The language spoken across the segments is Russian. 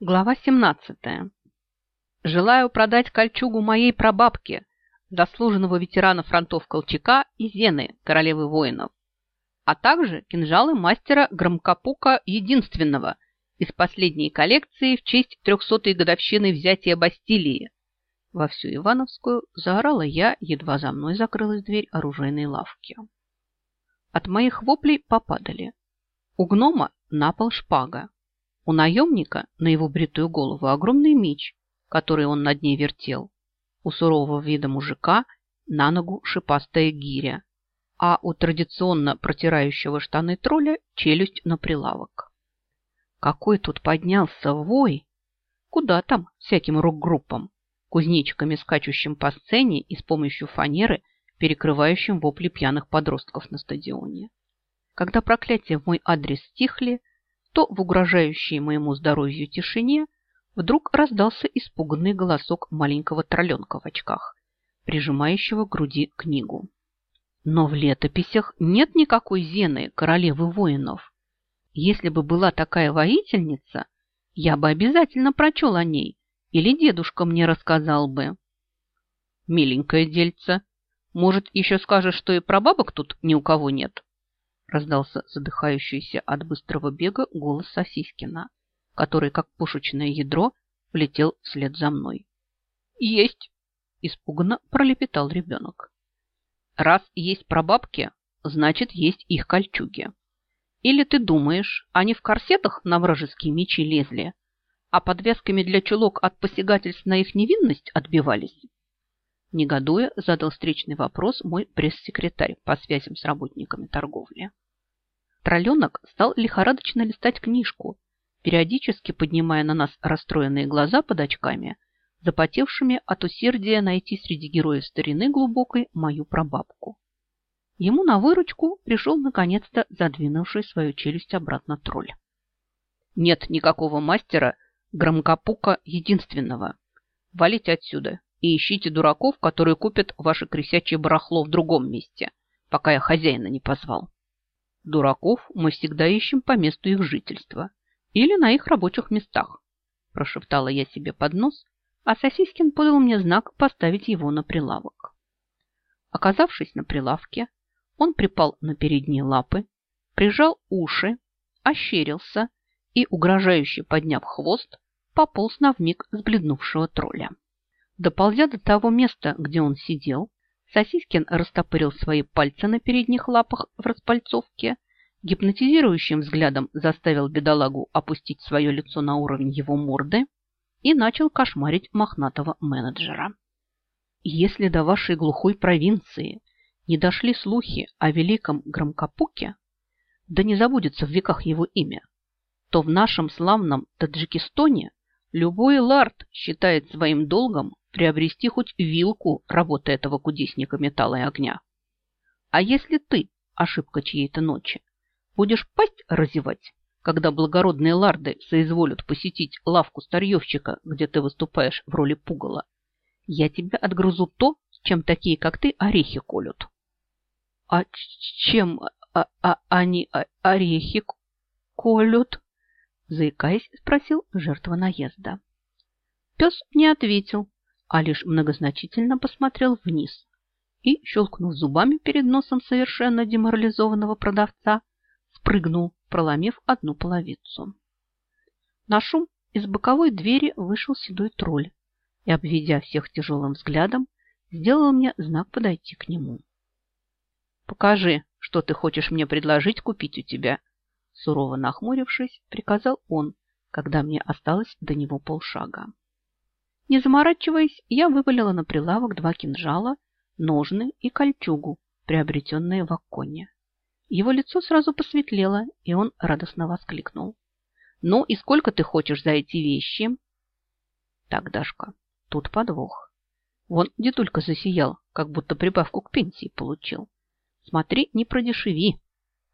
Глава 17. Желаю продать кольчугу моей прабабке, заслуженного ветерана фронтов Колчака и Зены, королевы воинов, а также кинжалы мастера Громкопука Единственного из последней коллекции в честь трехсотой годовщины взятия Бастилии. Во всю Ивановскую заорала я, едва за мной закрылась дверь оружейной лавки. От моих воплей попадали. У гнома на пол шпага, у наемника на его бритую голову огромный меч, который он над ней вертел. У сурового вида мужика на ногу шипастая гиря, а у традиционно протирающего штаны тролля челюсть на прилавок. Какой тут поднялся вой! Куда там всяким рок-группам, кузнечиками, скачущим по сцене и с помощью фанеры, перекрывающим вопли пьяных подростков на стадионе. Когда проклятия в мой адрес стихли, то в угрожающей моему здоровью тишине вдруг раздался испуганный голосок маленького тролленка в очках, прижимающего к груди книгу. Но в летописях нет никакой Зены, королевы воинов. Если бы была такая воительница, я бы обязательно прочел о ней, или дедушка мне рассказал бы. Миленькое дельце. Может, еще скажешь, что и прабабок тут ни у кого нет? Раздался задыхающийся от быстрого бега голос Сосискина, который, как пушечное ядро, влетел вслед за мной. «Есть!» – испуганно пролепетал ребенок. «Раз есть прабабки, значит, есть их кольчуги. Или ты думаешь, они в корсетах на вражеские мечи лезли, а подвесками для чулок от посягательств на их невинность отбивались?» Негодуя, задал встречный вопрос мой пресс-секретарь по связям с работниками торговли. Тролленок стал лихорадочно листать книжку, периодически поднимая на нас расстроенные глаза под очками, запотевшими от усердия найти среди героев старины глубокой мою прабабку. Ему на выручку пришел наконец-то задвинувший свою челюсть обратно тролль. Нет никакого мастера громкопука единственного. Валите отсюда и ищите дураков, которые купят ваше крысячье барахло в другом месте, пока я хозяина не позвал. Дураков мы всегда ищем по месту их жительства или на их рабочих местах, прошептала я себе под нос, а Сосискин подал мне знак поставить его на прилавок. Оказавшись на прилавке, он припал на передние лапы, прижал уши, ощерился и, угрожающе подняв хвост, пополз на вмиг сбледнувшего тролля. Доползя до того места, где он сидел, Сосискин растопырил свои пальцы на передних лапах в распальцовке, гипнотизирующим взглядом заставил бедолагу опустить свое лицо на уровень его морды и начал кошмарить мохнатого менеджера. Если до вашей глухой провинции не дошли слухи о великом Громкопуке, да не забудется в веках его имя, то в нашем славном Таджикистоне любой лард считает своим долгом приобрести хоть вилку работы этого кудесника металла и огня. А если ты, ошибка чьей-то ночи, будешь пасть разевать, когда благородные ларды соизволят посетить лавку старьевщика, где ты выступаешь в роли пугала, я тебя отгрызу то, чем такие, как ты, орехи колют. А чем а, а, они а, орехи колют? Заикаясь, спросил жертва наезда. Пес не ответил, а лишь многозначительно посмотрел вниз и, щелкнув зубами перед носом совершенно деморализованного продавца, спрыгнул, проломив одну половицу. На шум из боковой двери вышел седой тролль и, обведя всех тяжелым взглядом, сделал мне знак подойти к нему. «Покажи, что ты хочешь мне предложить купить у тебя», сурово нахмурившись, приказал он, когда мне осталось до него полшага. Не заморачиваясь, я вывалила на прилавок два кинжала, ножны и кольчугу, приобретенные в Акконе. Его лицо сразу посветлело, и он радостно воскликнул. «Ну и сколько ты хочешь за эти вещи?» «Так, Дашка, тут подвох. Вон дедулька засиял, как будто прибавку к пенсии получил. Смотри, не продешеви!»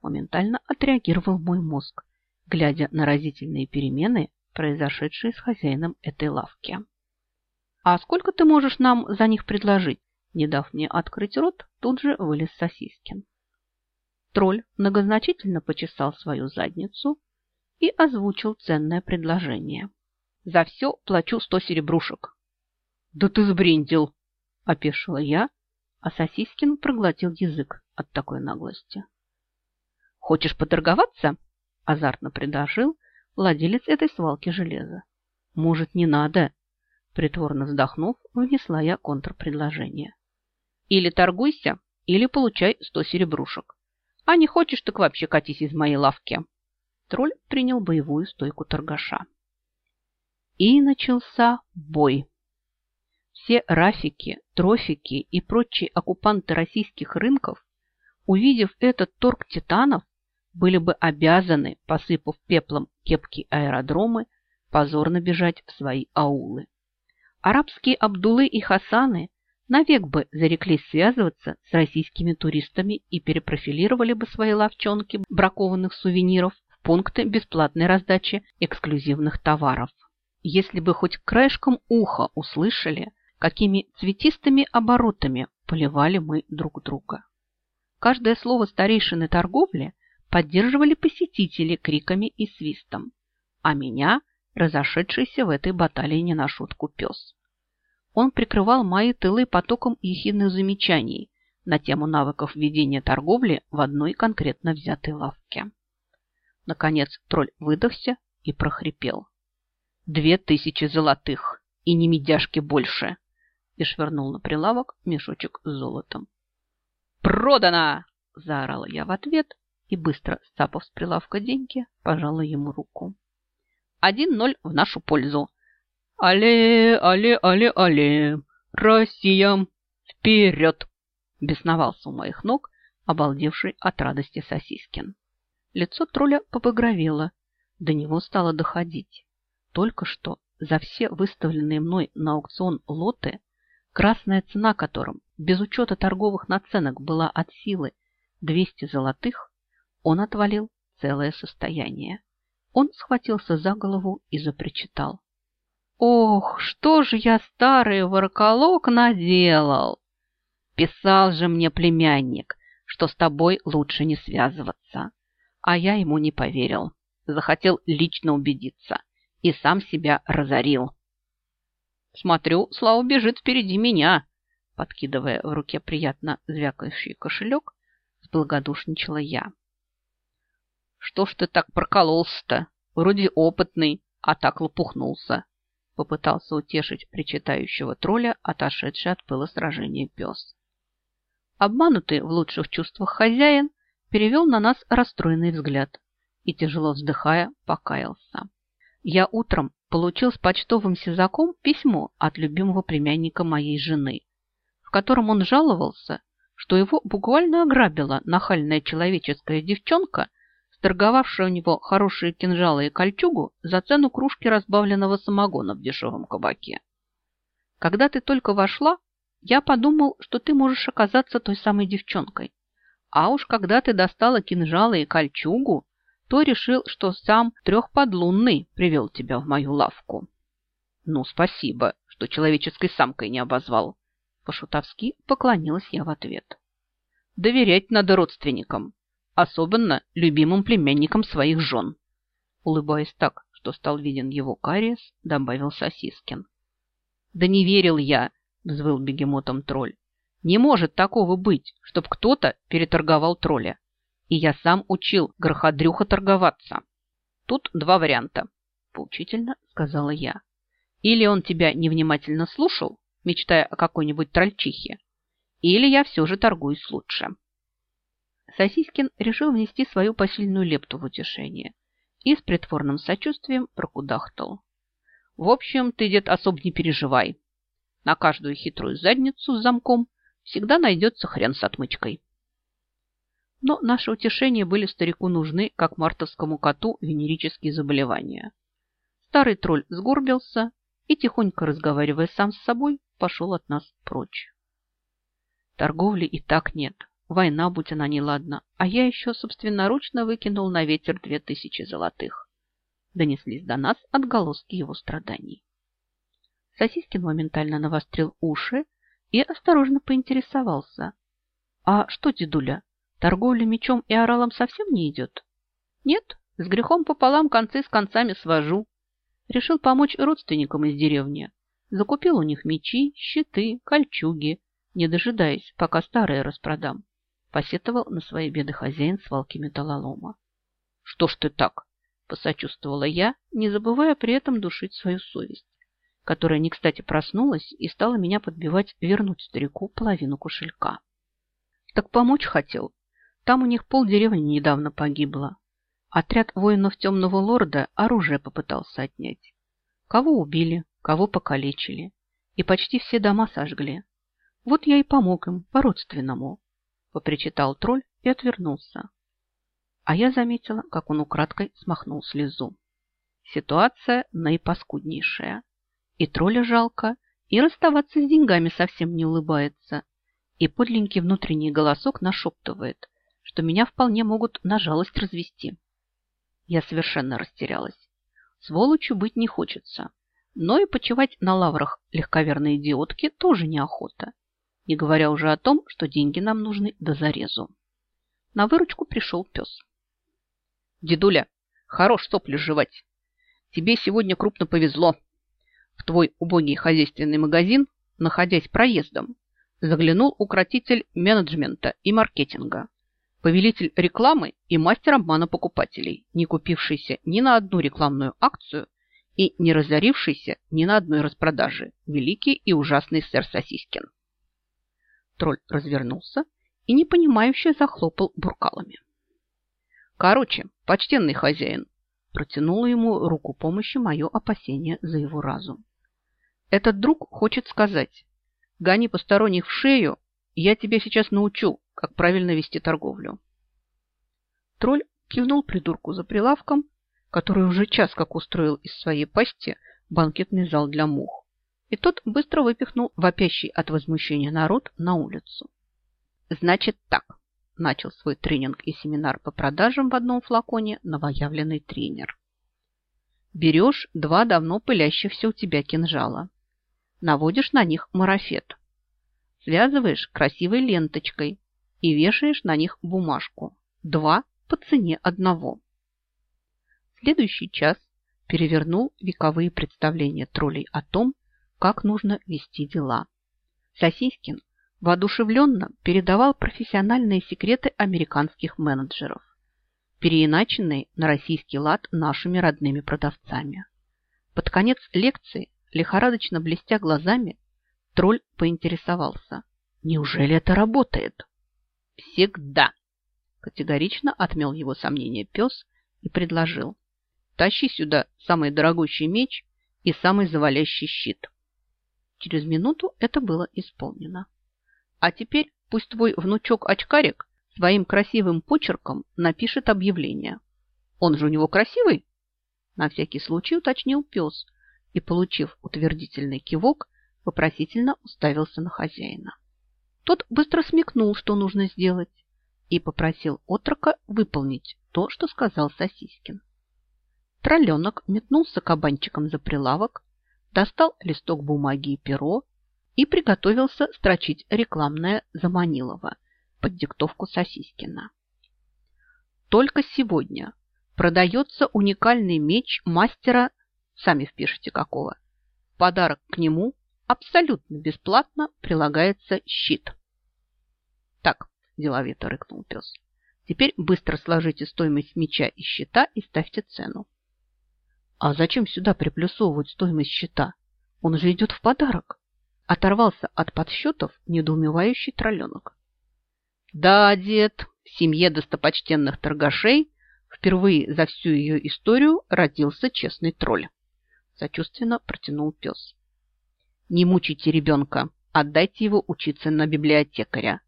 Моментально отреагировал мой мозг, глядя на разительные перемены, произошедшие с хозяином этой лавки. «А сколько ты можешь нам за них предложить?» Не дав мне открыть рот, тут же вылез Сосискин. Тролль многозначительно почесал свою задницу и озвучил ценное предложение. За все плачу сто серебрушек. Да ты сбрендил, опешила я, а Сосискин проглотил язык от такой наглости. Хочешь поторговаться? Азартно предложил владелец этой свалки железа. Может, не надо? Притворно вздохнув, внесла я контрпредложение. Или торгуйся, или получай сто серебрушек. А не хочешь, так вообще катись из моей лавки. Тролль принял боевую стойку торгаша. И начался бой. Все рафики, трофики и прочие оккупанты российских рынков, увидев этот торг титанов, были бы обязаны, посыпав пеплом кепки аэродромы, позорно бежать в свои аулы. Арабские Абдулы и Хасаны навек бы зареклись связываться с российскими туристами и перепрофилировали бы свои ловчонки бракованных сувениров в пункты бесплатной раздачи эксклюзивных товаров. Если бы хоть краешком уха услышали, какими цветистыми оборотами поливали мы друг друга. Каждое слово старейшины торговли поддерживали посетители криками и свистом, а меня – разошедшийся в этой баталии не на шутку пес. Он прикрывал мои тылы потоком ехидных замечаний на тему навыков ведения торговли в одной конкретно взятой лавке. Наконец тролль выдохся и прохрипел. «Две тысячи золотых, и не медяшки больше!» и швырнул на прилавок мешочек с золотом. «Продано!» – заорала я в ответ и, быстро стапав с прилавка деньги, пожала ему руку. «Один ноль в нашу пользу. «Але, але, але, але! Россия! Вперед!» Бесновался у моих ног, обалдевший от радости Сосискин. Лицо тролля побагровело, до него стало доходить. Только что за все выставленные мной на аукцион лоты, красная цена которым, без учета торговых наценок, была от силы 200 золотых, он отвалил целое состояние. Он схватился за голову и запричитал. Ох, что же я, старый ворколок, наделал! Писал же мне племянник, что с тобой лучше не связываться. А я ему не поверил. Захотел лично убедиться и сам себя разорил. Смотрю, Слава бежит впереди меня, подкидывая в руке приятно звякающий кошелек, сблагодушничала я. Что ж ты так прокололся-то? Вроде опытный, а так лопухнулся. Попытался утешить причитающего тролля, отошедший от пыла сражения пес. Обманутый в лучших чувствах хозяин перевел на нас расстроенный взгляд и, тяжело вздыхая, покаялся. Я утром получил с почтовым сизаком письмо от любимого племянника моей жены, в котором он жаловался, что его буквально ограбила нахальная человеческая девчонка торговавшая у него хорошие кинжалы и кольчугу за цену кружки разбавленного самогона в дешевом кабаке. Когда ты только вошла, я подумал, что ты можешь оказаться той самой девчонкой. А уж когда ты достала кинжалы и кольчугу, то решил, что сам трехподлунный привел тебя в мою лавку. Ну, спасибо, что человеческой самкой не обозвал. По-шутовски поклонилась я в ответ. Доверять надо родственникам особенно любимым племянникам своих жен. Улыбаясь так, что стал виден его кариес, добавил Сосискин. «Да не верил я!» – взвыл бегемотом тролль. «Не может такого быть, чтоб кто-то переторговал тролля. И я сам учил гроходрюха торговаться. Тут два варианта», – поучительно сказала я. «Или он тебя невнимательно слушал, мечтая о какой-нибудь трольчихе, или я все же торгуюсь лучше». Сосискин решил внести свою посильную лепту в утешение и с притворным сочувствием прокудахтал. В общем, ты, дед, особо не переживай. На каждую хитрую задницу с замком всегда найдется хрен с отмычкой. Но наши утешения были старику нужны, как мартовскому коту венерические заболевания. Старый тролль сгорбился и, тихонько разговаривая сам с собой, пошел от нас прочь. Торговли и так нет. Война, будь она неладна, а я еще собственноручно выкинул на ветер две тысячи золотых. Донеслись до нас отголоски его страданий. Сосискин моментально навострил уши и осторожно поинтересовался. «А что, дедуля, торговля мечом и оралом совсем не идет?» «Нет, с грехом пополам концы с концами свожу. решил помочь родственникам из деревни. Закупил у них мечи, щиты, кольчуги, не дожидаясь, пока старые распродам. Посетовал на свои беды хозяин свалки металлолома. «Что ж ты так?» – посочувствовала я, не забывая при этом душить свою совесть, которая не кстати проснулась и стала меня подбивать вернуть старику половину кошелька. Так помочь хотел. Там у них пол деревни недавно погибло. Отряд воинов темного лорда оружие попытался отнять. Кого убили, кого покалечили. И почти все дома сожгли. Вот я и помог им по-родственному. Попричитал тролль и отвернулся а я заметила, как он украдкой смахнул слезу. Ситуация наипаскуднейшая. И тролля жалко, и расставаться с деньгами совсем не улыбается. И подленький внутренний голосок нашептывает, что меня вполне могут на жалость развести. Я совершенно растерялась. Сволочью быть не хочется, но и почивать на лаврах легковерной идиотки тоже неохота, не говоря уже о том, что деньги нам нужны до зарезу. На выручку пришел пес. Дедуля, хорош сопли жевать. Тебе сегодня крупно повезло. В твой убогий хозяйственный магазин, находясь проездом, заглянул укротитель менеджмента и маркетинга, повелитель рекламы и мастер обмана покупателей, не купившийся ни на одну рекламную акцию и не разорившийся ни на одной распродаже, великий и ужасный сэр Сосискин. Тролль развернулся и непонимающе захлопал буркалами. Короче, почтенный хозяин, протянула ему руку помощи мое опасение за его разум. Этот друг хочет сказать, гони посторонних в шею, я тебя сейчас научу, как правильно вести торговлю. Тролль кивнул придурку за прилавком, который уже час как устроил из своей пасти банкетный зал для мух, и тот быстро выпихнул вопящий от возмущения народ на улицу. Значит так, начал свой тренинг и семинар по продажам в одном флаконе новоявленный тренер. Берешь два давно пылящихся у тебя кинжала. Наводишь на них марафет. Связываешь красивой ленточкой и вешаешь на них бумажку. Два по цене одного. Следующий час перевернул вековые представления троллей о том, как нужно вести дела. Сосискин воодушевленно передавал профессиональные секреты американских менеджеров, переиначенные на российский лад нашими родными продавцами. Под конец лекции, лихорадочно блестя глазами, тролль поинтересовался. Неужели это работает? Всегда! Категорично отмел его сомнения пес и предложил. Тащи сюда самый дорогущий меч и самый завалящий щит. Через минуту это было исполнено. А теперь пусть твой внучок-очкарик своим красивым почерком напишет объявление. Он же у него красивый? На всякий случай уточнил пес и, получив утвердительный кивок, вопросительно уставился на хозяина. Тот быстро смекнул, что нужно сделать, и попросил отрока выполнить то, что сказал Сосискин. Тролленок метнулся кабанчиком за прилавок, достал листок бумаги и перо и приготовился строчить рекламное Заманилова под диктовку Сосискина. Только сегодня продается уникальный меч мастера, сами впишите какого. подарок к нему абсолютно бесплатно прилагается щит. Так, деловито рыкнул пес. Теперь быстро сложите стоимость меча и щита и ставьте цену. А зачем сюда приплюсовывать стоимость щита? Он же идет в подарок оторвался от подсчетов недоумевающий тролленок. Да, дед, в семье достопочтенных торгашей впервые за всю ее историю родился честный тролль. Сочувственно протянул пес. Не мучайте ребенка, отдайте его учиться на библиотекаря,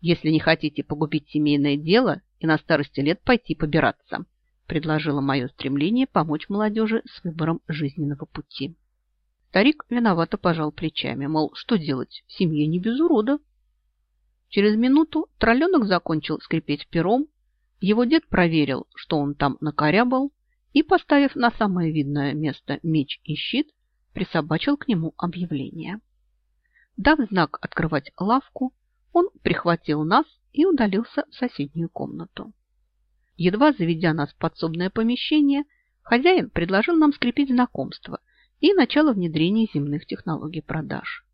если не хотите погубить семейное дело и на старости лет пойти побираться, предложило мое стремление помочь молодежи с выбором жизненного пути. Старик виновато пожал плечами, мол, что делать, в семье не без урода. Через минуту тролленок закончил скрипеть пером, его дед проверил, что он там накорябал, и, поставив на самое видное место меч и щит, присобачил к нему объявление. Дав знак открывать лавку, он прихватил нас и удалился в соседнюю комнату. Едва заведя нас в подсобное помещение, Хозяин предложил нам скрепить знакомство и начало внедрения земных технологий продаж.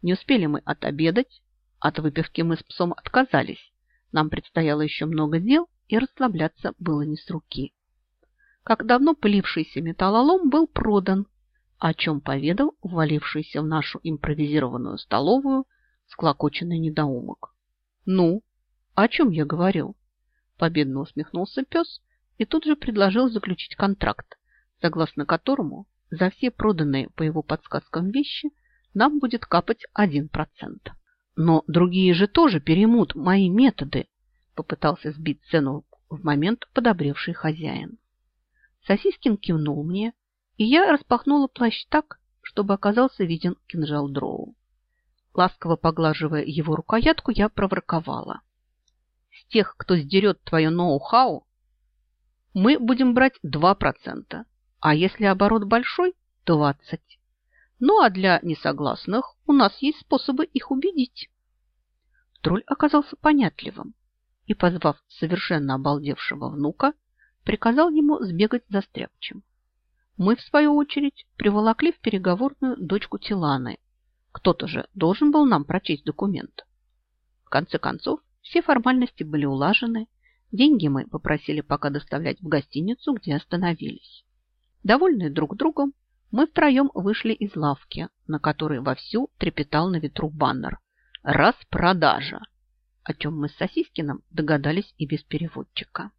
Не успели мы отобедать, от выпивки мы с псом отказались. Нам предстояло еще много дел, и расслабляться было не с руки. Как давно пылившийся металлолом был продан, о чем поведал ввалившийся в нашу импровизированную столовую склокоченный недоумок. «Ну, о чем я говорил?» Победно усмехнулся пес и тут же предложил заключить контракт, согласно которому за все проданные по его подсказкам вещи нам будет капать 1%. Но другие же тоже переймут мои методы, попытался сбить цену в момент подобревший хозяин. Сосискин кивнул мне, и я распахнула плащ так, чтобы оказался виден кинжал дроу. Ласково поглаживая его рукоятку, я проворковала. С тех, кто сдерет твое ноу-хау, мы будем брать 2%, а если оборот большой – 20%. Ну а для несогласных у нас есть способы их убедить. Тролль оказался понятливым и, позвав совершенно обалдевшего внука, приказал ему сбегать за стряпчем. Мы, в свою очередь, приволокли в переговорную дочку Тиланы. Кто-то же должен был нам прочесть документ. В конце концов, все формальности были улажены, деньги мы попросили пока доставлять в гостиницу, где остановились. Довольные друг другом, мы втроем вышли из лавки, на которой вовсю трепетал на ветру баннер «Распродажа», о чем мы с Сосискиным догадались и без переводчика.